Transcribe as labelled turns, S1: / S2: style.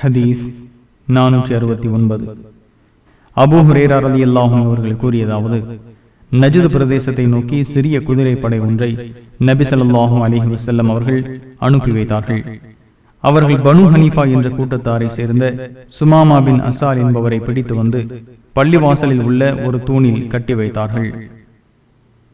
S1: ஹதீஸ் நானூற்றி அறுபத்தி ஒன்பது. அபூ ஹுரேரா அலி அல்லாஹும் அவர்கள் கூறியதாவது நஜது பிரதேசத்தை நோக்கி சிறிய குதிரைப்படை ஒன்றை நபி ஸல்லல்லாஹு அலைஹி வஸல்லம் அவர்கள் அனுப்பி வைத்தார்கள். அவர்கள் பனு ஹனீஃபா என்ற கூட்டத்தாரை சேர்ந்த சுமாமா பின் அசார் என்பவரை பிடித்து வந்து பள்ளிவாசலில் உள்ள ஒரு தூணில் கட்டி வைத்தார்கள்.